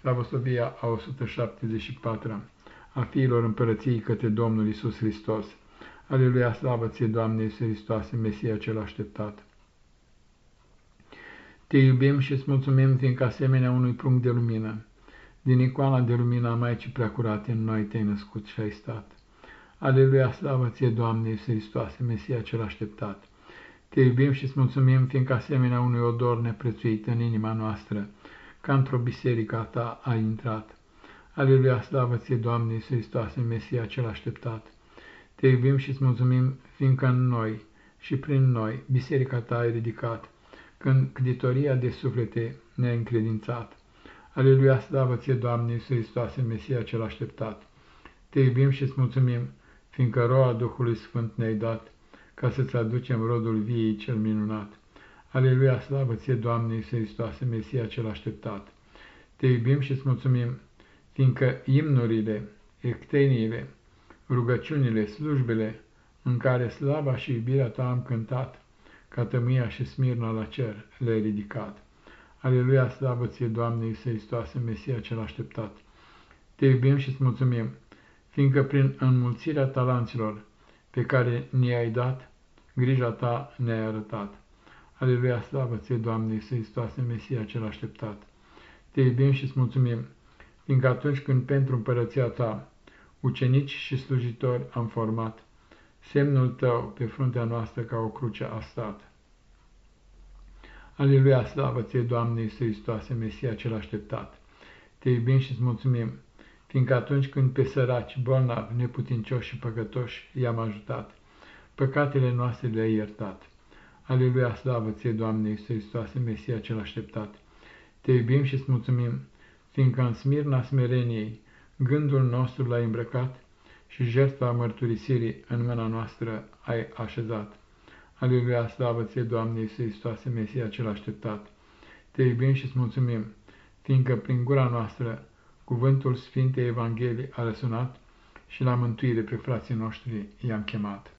Slavosovia a 174-a a fiilor împărăției către Domnul Isus Hristos. Aleluia, slavă ție, Doamne Iisus Hristoase, Mesia cel așteptat. Te iubim și îți mulțumim, fiindcă asemenea unui prunc de lumină, din icoana de lumină a Maicii Preacurate în noi te-ai născut și ai stat. Aleluia, slavă ție, Doamne Iisus Hristoase, Mesia cel așteptat. Te iubim și îți mulțumim, fiindcă asemenea unui odor neprețuit în inima noastră, ca într-o biserică a ta a intrat. Aleluia, slavă ție, Doamne Iisus Hristoase, Mesia cel așteptat. Te iubim și îți mulțumim, fiindcă în noi și prin noi biserica ta ai ridicat, când cditoria de suflete ne-a încredințat. Aleluia, slavă ție, Doamne Iisus Hristoase, Mesia cel așteptat. Te iubim și îți mulțumim, fiindcă roa Duhului Sfânt ne-ai dat, ca să-ți aducem rodul viei cel minunat. Aleluia, slavă ție, Doamne Iisus Hristoase, Mesia cel așteptat. Te iubim și îți mulțumim, fiindcă imnurile, ecteniile, rugăciunile, slujbele, în care slava și iubirea ta am cântat, ca tămâia și smirna la cer le-ai ridicat. Aleluia, slavă ție, Doamne Iisus Hristoase, Mesia cel așteptat. Te iubim și îți mulțumim, fiindcă prin înmulțirea talanților pe care ni-ai dat, grija ta ne-ai arătat. Aleluia, slavă ție, Doamne Iisus Hristoase, Mesia cel așteptat. Te iubim și îți mulțumim, fiindcă atunci când pentru împărăția ta, ucenici și slujitori am format, semnul tău pe fruntea noastră ca o cruce a stat. Aleluia, slavă ție, Doamne Iisus Hristoase, Mesia cel așteptat. Te iubim și îți mulțumim, fiindcă atunci când pe săraci, bolnavi, neputincioși și păcătoși i-am ajutat, păcatele noastre le-ai iertat. Aleluia, slavă ție, Doamne Iisus Hristoase, Mesia cel așteptat. Te iubim și îți mulțumim, fiindcă în smirna smereniei gândul nostru l-ai îmbrăcat și jertfa mărturisirii în mâna noastră ai așezat. Aleluia, slavă ție, Doamne Iisus Hristoase, Mesia cel așteptat. Te iubim și îți mulțumim, fiindcă prin gura noastră cuvântul Sfintei Evangheliei a răsunat și la mântuire pe frații noștri i-am chemat.